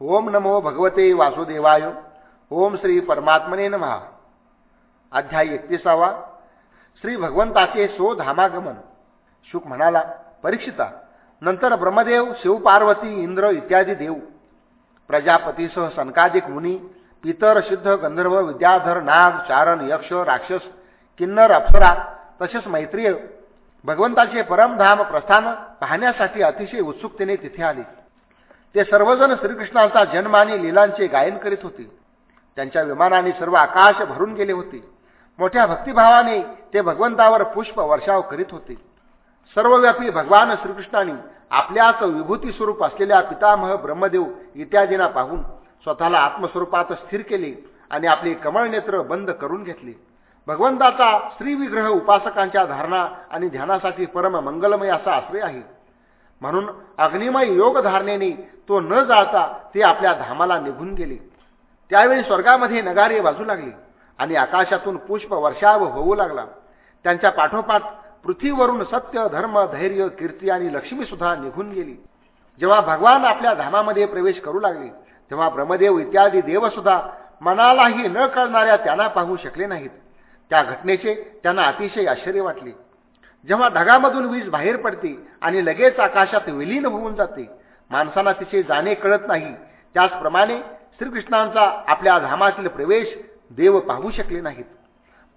ओम नमो भगवते वासुदेवाय. ओम श्री परमात्मने नमहा अध्याय एकतीसावा. श्री भगवंताचे सो धामागमन शुक म्हणाला परीक्षिता नंतर ब्रह्मदेव शिवपार्वती इंद्र इत्यादी देव. प्रजापतीसह सनकादिक मुनी पितर सिद्ध गंधर्व विद्याधर नाग चारण यक्ष राक्षस किन्नर अप्सरा तसेच मैत्रीय भगवंताचे परमधाम प्रस्थान पाहण्यासाठी अतिशय उत्सुकतेने तिथे आले. ते सर्वजण श्रीकृष्णांचा जन्म आणि लिलांचे गायन करीत होते. त्यांच्या विमानाने सर्व आकाश भरून गेले होते. मोठ्या भक्तिभावाने ते भगवंतावर पुष्प वर्षाव करीत होते. सर्वव्यापी भगवान श्रीकृष्णाने आपल्याच विभूती स्वरूप असलेल्या पितामह ब्रह्मदेव इत्यादींना पाहून स्वतःला आत्मस्वरूपात स्थिर केले आणि आपले कमळ नेत्र बंद करून घेतले. भगवंताचा श्रीविग्रह उपासकांच्या धारणा आणि ध्यानासाठी परम मंगलमय असा आश्रय आहे. म्हणून अग्निमय योग धारणेने तो न जाता ते आपल्या धामाला निघून गेले. त्यावेळी स्वर्गामध्ये नगारे वाजू लागले आणि आकाशातून पुष्प वर्षाव होऊ लागला. त्यांच्या पाठोपाठ पृथ्वीवरून सत्य धर्म धैर्य कीर्ती आणि लक्ष्मी सुद्धा निघून गेली. जेव्हा भगवान आपल्या धामामध्ये प्रवेश करू लागले तेव्हा ब्रह्मदेव इत्यादी देवसुद्धा मनालाही न कळणाऱ्या त्यांना पाहू शकले नाहीत. त्या घटनेचे त्यांना अतिशय आश्चर्य वाटले. जेव्हा ढगामधून वीज बाहेर पडते आणि लगेच आकाशात विलीन होऊन जाते माणसाला तिचे जाणे कळत नाही. त्याचप्रमाणे श्रीकृष्णांचा आपल्या धामातील प्रवेश देव पाहू शकले नाहीत.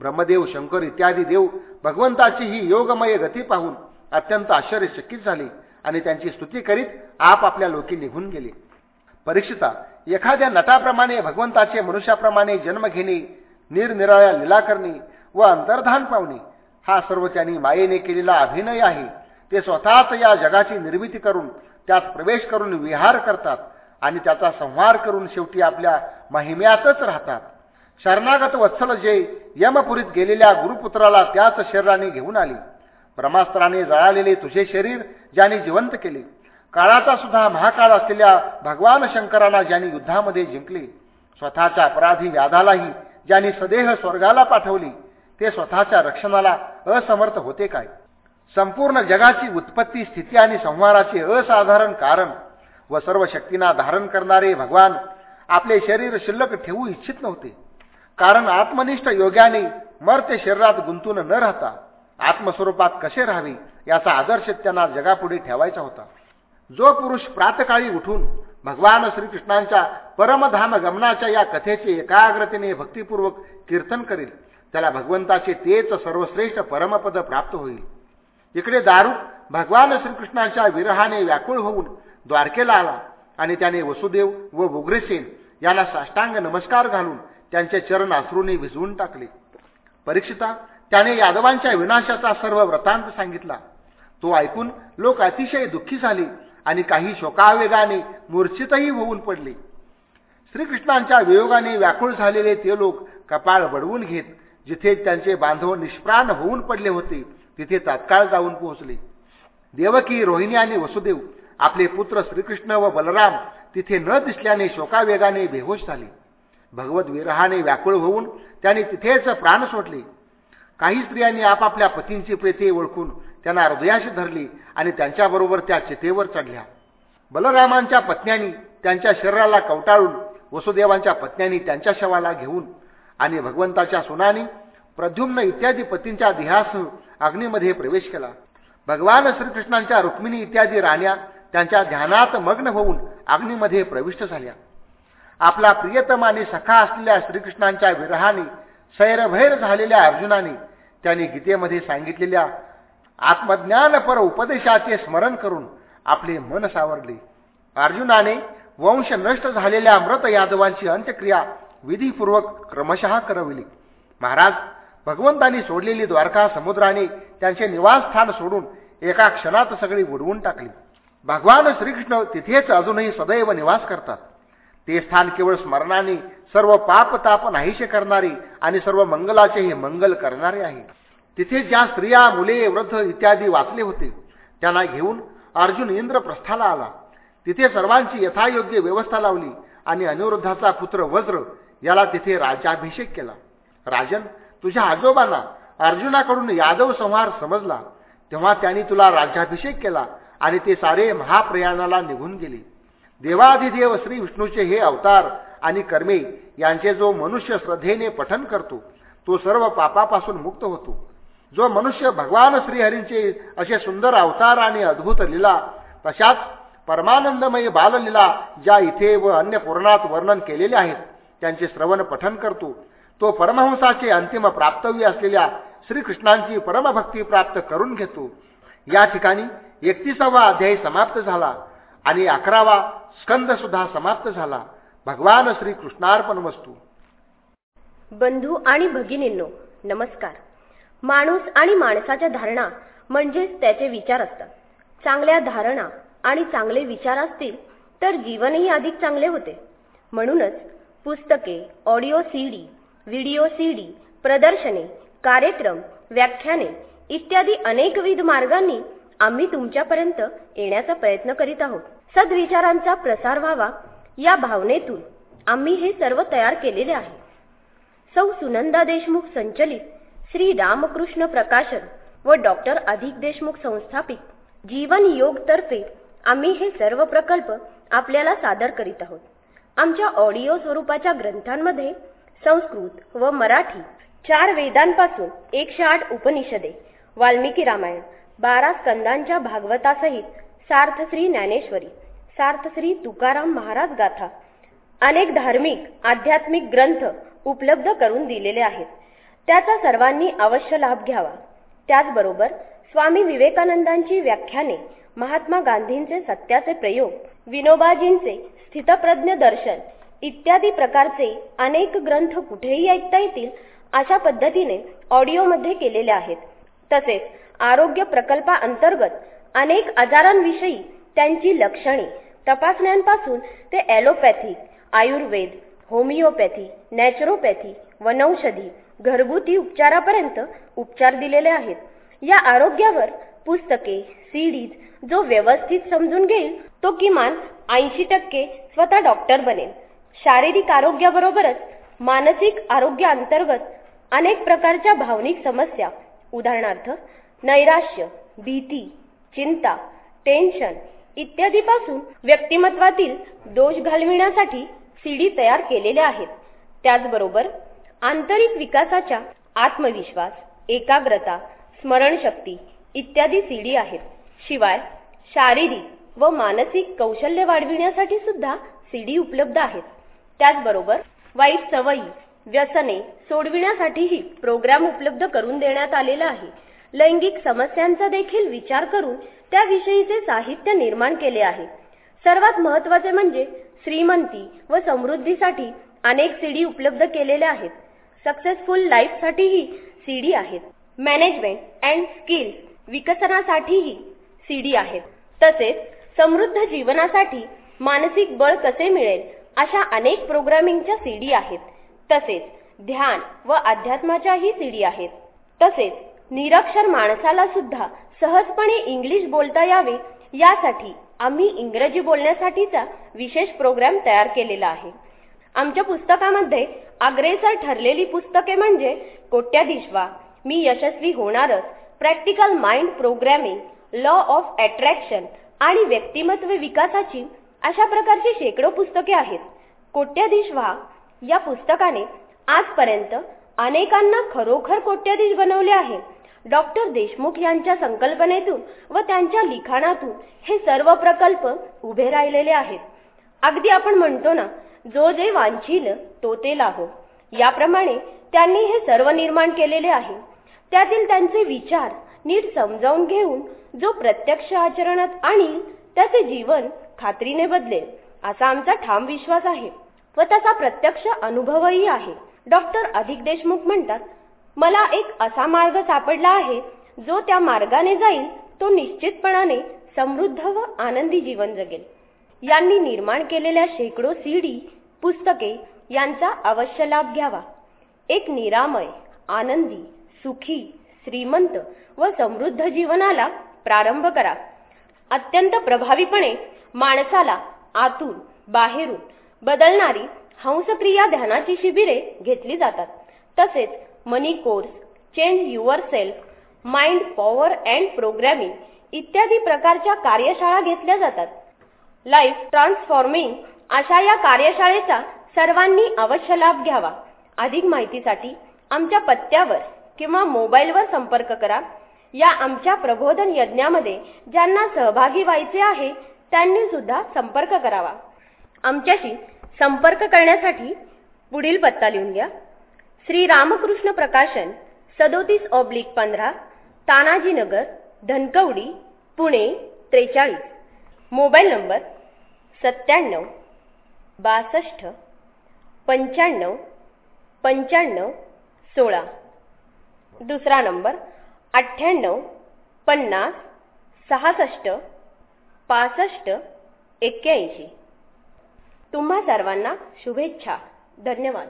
ब्रह्मदेव शंकर इत्यादी देव भगवंताची ही योगमय गती पाहून अत्यंत आश्चर्यचकित झाले आणि त्यांची स्तुती करीत आपापल्या लोकी निघून गेले. परीक्षिता एखाद्या नटाप्रमाणे भगवंताचे मनुष्याप्रमाणे जन्म घेणे निरनिराळ्या लीला करणे व अंतर्धान पावणे हा सर्व त्यांनी मायेने केलेला अभिनय आहे. ते स्वतःच या जगाची निर्मिती करून त्यात प्रवेश करून विहार करतात आणि त्याचा संहार करून शेवटी आपल्या महिम्यातच राहतात. शरणागत वत्सल जे यमपुरीत गेलेल्या गुरुपुत्राला त्याच शरीराने घेऊन आली. ब्रह्मास्त्राने जळालेले तुझे शरीर ज्याने जिवंत केले. काळाचा सुद्धा महाकाळ असलेल्या भगवान शंकरांना ज्यांनी युद्धामध्ये जिंकले. स्वतःच्या अपराधी व्याधालाही ज्यांनी सदेह स्वर्गाला पाठवली. ते स्वतःच्या रक्षणाला असमर्थ होते काय? संपूर्ण जगाची उत्पत्ती स्थिती आणि संहाराचे असाधारण कारण व सर्व शक्तींना धारण करणारे भगवान आपले शरीर शिल्लक ठेवू इच्छित नव्हते. कारण आत्मनिष्ठ योग्याने मर्त्य शरीरात गुंतून न राहता आत्मस्वरूपात कसे राहावे याचा आदर्श त्यांना जगापुढे ठेवायचा होता. जो पुरुष प्रातकाळी उठून भगवान श्रीकृष्णांच्या परमधाम गमनाच्या या कथेचे एकाग्रतेने भक्तिपूर्वक कीर्तन करेल त्याला भगवंताचे तेच सर्वश्रेष्ठ परमपद प्राप्त होईल. इकडे दारू भगवान श्रीकृष्णांच्या विरहाने व्याकुळ होऊन द्वारकेला आला आणि त्याने वसुदेव व उग्रसेन यांना साष्टांग नमस्कार घालून त्यांचे चरण आसरूने भिजवून टाकले. परीक्षिता त्याने यादवांच्या विनाशाचा सर्व व्रतांत सांगितला. तो ऐकून लोक अतिशय दुःखी झाले आणि काही शोकावेगाने मूर्छितही होऊन पडले. श्रीकृष्णांच्या वियोगाने व्याकुळ झालेले ते लोक कपाळ बडवून घेत जिथे त्यांचे बांधव निष्प्राण होऊन पडले होते तिथे तात्काळ जाऊन पोहोचले. देवकी रोहिणी आणि वसुदेव आपले पुत्र श्रीकृष्ण व बलराम तिथे न दिसल्याने शोकावेगाने बेहोश झाले. भगवत विरहाने व्याकुळ होऊन त्यांनी तिथेच प्राण सोडले. काही स्त्रियांनी आपापल्या पतींची प्रेते ओळखून त्यांना हृदयाशी धरली आणि त्यांच्याबरोबर त्या चितेवर चढल्या. बलरामांच्या पत्न्यांनी त्यांच्या शरीराला कवटाळून वसुदेवांच्या पत्न्यांनी त्यांच्या शवाला घेऊन आणि भगवंताच्या सुनानी प्रद्युम्न इत्यादी पतींच्या देहासह अग्नीमध्ये प्रवेश केला. भगवान श्रीकृष्णांच्या रुक्मिणी इत्यादी राण्या त्यांच्या ध्यानात मग्न होऊन अग्नीमध्ये प्रविष्ट झाल्या. आपला प्रियतम आणि सखा असलेल्या श्रीकृष्णांच्या विरहाने सैरभैर झालेल्या अर्जुनाने त्यांनी गीतेमध्ये सांगितलेल्या आत्मज्ञानपर उपदेशाचे स्मरण करून आपले मन सावरले. अर्जुनाने वंश नष्ट झालेल्या मृत यादवांची अंत्यक्रिया विधीपूर्वक क्रमशः करविली. महाराज भगवंतांनी सोडलेली द्वारका समुद्राने त्यांचे निवासस्थान सोडून एका क्षणात सगळी बुडवून टाकली. भगवान श्रीकृष्ण तिथेच अजूनही सदैव निवास करतात. ते स्थान केवळ स्मरणाने सर्व पाप ताप नाहीसे करणारे आणि सर्व मंगलाचेही मंगल करणारे आहे. तिथे ज्या स्त्रिया मुले वृद्ध इत्यादी वाचले होते त्यांना घेऊन अर्जुन इंद्रप्रस्थाला आला. तिथे सर्वांची यथायोग्य व्यवस्था लावली आणि अनिरुद्धाचा पुत्र वज्र याला तिथे राज्याभिषेक केला. राजन तुझ्या आजोबांना अर्जुनाकडून यादव संहार समजला. तेव्हा त्यांनी तुला राज्याभिषेक केला आणि ते सारे महाप्रयाणाला निघून गेले. देवाधिदेव श्री विष्णूचे हे अवतार आणि कर्मे यांचे जो मनुष्य श्रद्धेने पठन करतो तो सर्व पापापासून मुक्त होतो. जो मनुष्य भगवान श्रीहरींचे असे सुंदर अवतार आणि अद्भुत लीला तशाच परमानंदमयी बाललीला ज्या इथे व अन्य पुराणात वर्णन केलेले आहेत त्यांचे श्रवण पठन करतो. तो परमहंसाचे अंतिम प्राप्तव्य असलेल्या श्रीकृष्णांची परमभक्ती प्राप्त करून घेतो. या ठिकाणी एकतीसावा अध्याय समाप्त झाला आणि अकरावा स्कंद सुद्धा समाप्त झाला. भगवान श्रीकृष्णार्पण वस्तू. बंधू आणि भगिनींनो नमस्कार. माणूस आणि माणसाच्या धारणा म्हणजेच त्याचे विचार असतात. चांगल्या धारणा आणि चांगले विचार असतील तर जीवनही अधिक चांगले होते. म्हणूनच पुस्तके ऑडिओ सीडी व्हिडिओ सीडी प्रदर्शने कार्यक्रम व्याख्याने इत्यादी अनेकविध मार्गांनी आम्ही तुमच्यापर्यंत येण्याचा प्रयत्न करीत आहोत. सद्विचारांचा प्रसार व्हावा या भावनेतून आम्ही हे सर्व तयार केलेले आहे. सौ सुनंदा देशमुख संचलित श्री रामकृष्ण प्रकाशन व डॉक्टर अधिक देशमुख संस्थापित जीवन योग तर्फे आम्ही हे सर्व प्रकल्प आपल्याला सादर करीत आहोत. आमच्या ऑडिओ स्वरूपाच्या ग्रंथांमध्ये संस्कृत व मराठी चार वेदांपासून एकशे आठ उपनिषदे वाल्मिकी रामायण बारा स्कंदांच्या भागवतासहित सार्थश्री ज्ञानेश्वरी सार्थश्री तुकाराम महाराज गाथा अनेक धार्मिक आध्यात्मिक ग्रंथ उपलब्ध करून दिलेले आहेत. त्याचा सर्वांनी अवश्य लाभ घ्यावा. त्याचबरोबर स्वामी विवेकानंदांची व्याख्याने महात्मा गांधींचे सत्याचे प्रयोग विनोबाजींचे स्थितप्रज्ञ दर्शन इत्यादी प्रकारचे अनेक ग्रंथ कुठेही ऐकता येतील अशा पद्धतीने ऑडिओमध्ये केलेले आहेत. तसेच आरोग्य प्रकल्पाअंतर्गत अनेक आजारांविषयी त्यांची लक्षणे तपासण्यांपासून ते ॲलोपॅथी आयुर्वेद होमिओपॅथी नॅचरोपॅथी वनौषधी घरगुती उपचारापर्यंत उपचार दिलेले आहेत. या आरोग्यावर पुस्तके सीडीज जो व्यवस्थित समजून घेईल तो किमान ऐंशी टक्के स्वतः डॉक्टर बनेल. शारीरिक आरोग्याबरोबरच मानसिक आरोग्याअंतर्गत अनेक प्रकारच्या भावनिक समस्या. उदाहरणार्थ नैराश्य भीती चिंता टेन्शन इत्यादीपासून व्यक्तिमत्वातील दोष घालविण्यासाठी सीडी तयार केलेल्या आहेत. त्याचबरोबर आंतरिक विकासाच्या आत्मविश्वास एकाग्रता स्मरणशक्ती इत्यादी सीडी आहेत. शिवाय शारीरिक व मानसिक कौशल्य वाढविण्यासाठी सुद्धा सीडी उपलब्ध आहेत. त्याचबरोबर वाईट सवयी व्यसने सोडविण्यासाठीही प्रोग्राम उपलब्ध करून देण्यात आलेला आहे. लैंगिक समस्यांचा देखील विचार करून त्याविषयीचे साहित्य निर्माण केले आहे. सर्वात महत्त्वाचे म्हणजे श्रीमंती व समृद्धीसाठी अनेक सीडी उपलब्ध केलेल्या आहेत. सक्सेसफुल लाईफसाठीही सीडी आहेत. मॅनेजमेंट अँड स्किल्स विकसनासाठीही सीडी आहेत. तसेच समृद्ध जीवनासाठी मानसिक बळ कसे मिळेल? अशा अनेक प्रोग्रामिंगच्या सीडी आहेत. तसेच ध्यान व अध्यात्माच्याही सीडी आहेत. तसेच निरक्षर माणसाला सुद्धा सहजपणे इंग्लिश बोलता यावे यासाठी आम्ही इंग्रजी बोलण्यासाठीचा विशेष प्रोग्राम तयार केलेला आहे. आमच्या पुस्तकामध्ये अग्रेसर ठरलेली पुस्तके म्हणजे कोट्याधीशवा मी यशस्वी होणारच practical mind programming law of attraction आणि व्यक्तिमत्व विकासाची अशा प्रकारची शेकडो पुस्तके आहेत. कोट्याधीश व्हा या पुस्तकाने आजपर्यंत अनेकांना खरोखर कोट्याधीश बनवले आहे. डॉक्टर देशमुख यांच्या संकल्पनेतून व त्यांच्या लिखाणातून हे सर्व प्रकल्प उभे राहिलेले आहेत. अगदी आपण म्हणतो ना जो जे वांछील तो ते लाहो. याप्रमाणे त्यांनी हे सर्व निर्माण केलेले आहे. त्यातील त्यांचे विचार नीट समजावून घेऊन जो प्रत्यक्ष आचरणात आणील त्याचे जीवन खात्रीने बदलेल असा आमचा ठाम विश्वास आहे. व त्याचा प्रत्यक्ष अनुभवही आहे. डॉक्टर अधिक देशमुख म्हणतात मला एक असा मार्ग सापडला आहे जो त्या मार्गाने जाईल तो निश्चितपणाने समृद्ध व आनंदी जीवन जगेल. यांनी निर्माण केलेल्या शेकडो सीडी पुस्तके यांचा अवश्य लाभ घ्यावा. एक निरामय आनंदी सुखी श्रीमंत व समृद्ध जीवनाला प्रारंभ करा. अत्यंत प्रभावीपणे माणसाला आतून बाहेरून बदलणारी हंसक्रिया ध्यानाची शिबिरे घेतली जातात. तसेच money course change yourself mind power and programming इत्यादी प्रकारच्या कार्यशाळा घेतल्या जातात. लाईफ ट्रान्सफॉर्मिंग अशा या कार्यशाळेचा सर्वांनी अवश्य लाभ घ्यावा. अधिक माहितीसाठी आमच्या पत्त्यावर किंवा मोबाईलवर संपर्क करा. या आमच्या प्रबोधन यज्ञामध्ये ज्यांना सहभागी व्हायचे आहे त्यांनी सुद्धा संपर्क करावा. आमच्याशी संपर्क करण्यासाठी पुढील पत्ता लिहून घ्या. श्री रामकृष्ण प्रकाशन सदोतीस ऑब्लिक पंधरा तानाजीनगर धनकवडी पुणे त्रेचाळीस. मोबाईल नंबर सत्त्याण्णव बासष्ट पंच्याण्णव पंच्याण्णव सोळा. दुसरा नंबर अठ्ठ्याण्णव पन्नास सहासष्ट पासष्ट एक्क्याऐंशी. तुम्हा सर्वांना शुभेच्छा. धन्यवाद.